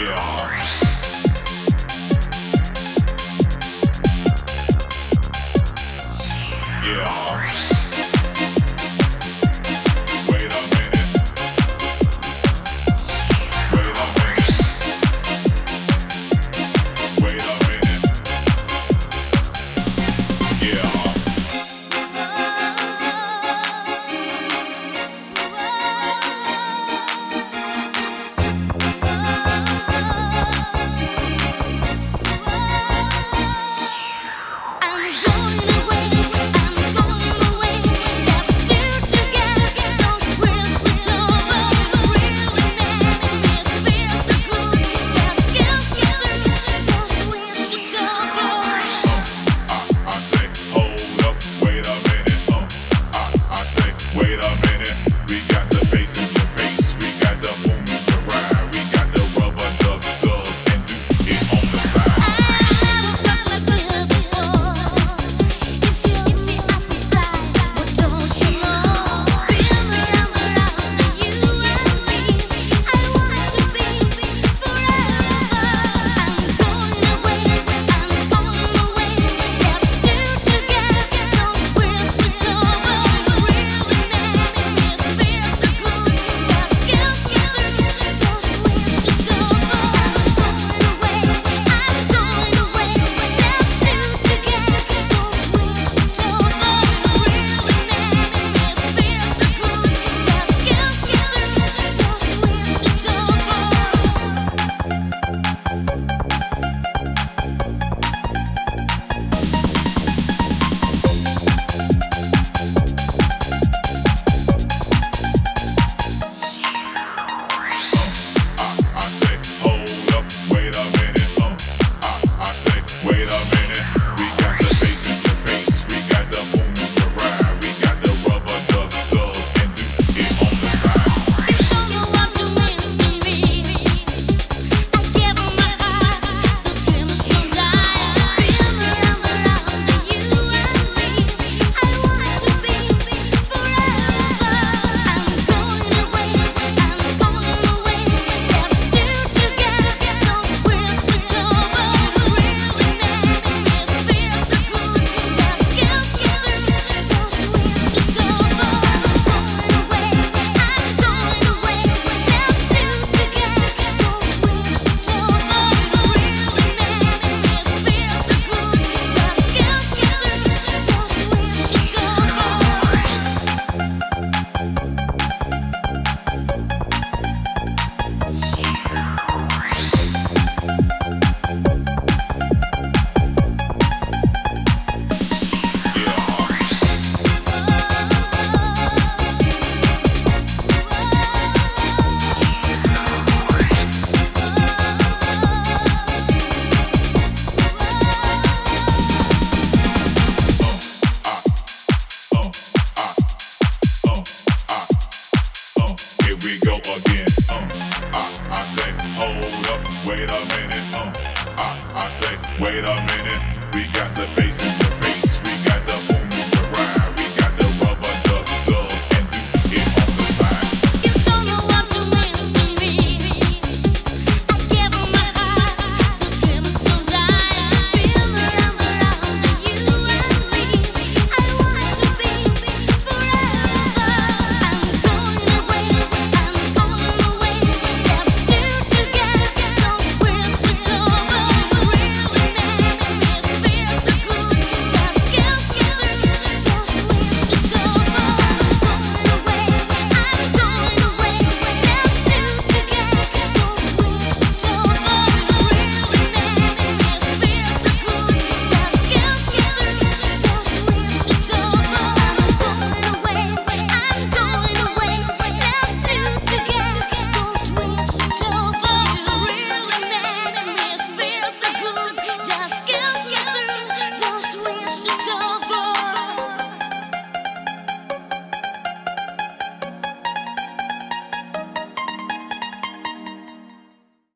Yeah. Yeah. wait a minute, uh, I, I say, wait a minute, we got the basics.